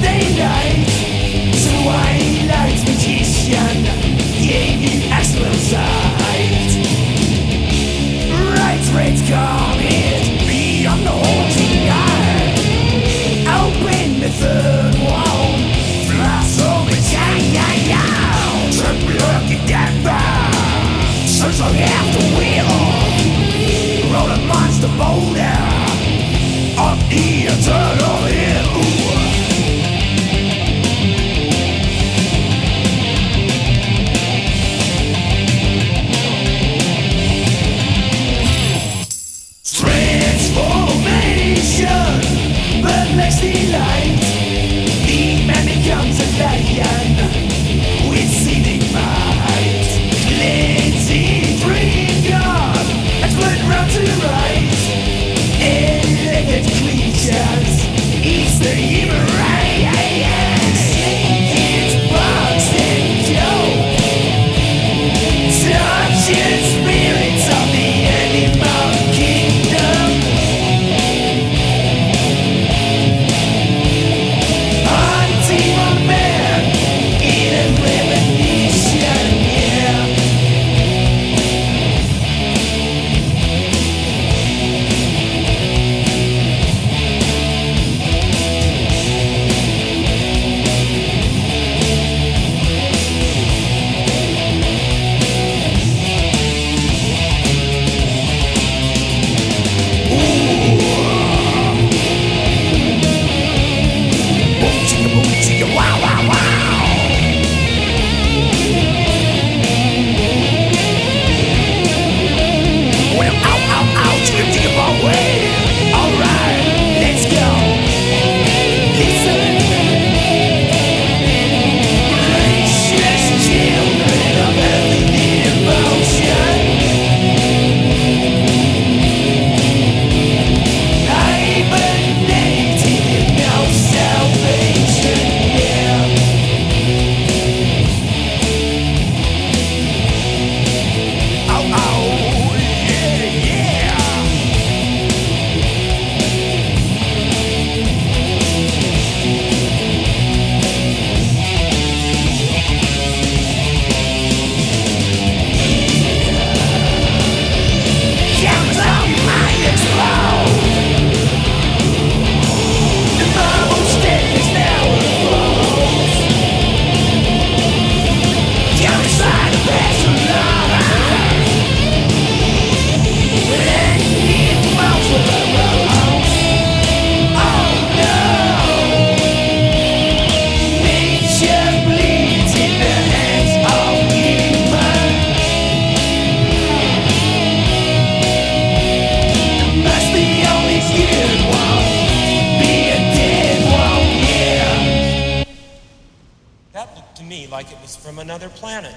beast like it was from another planet.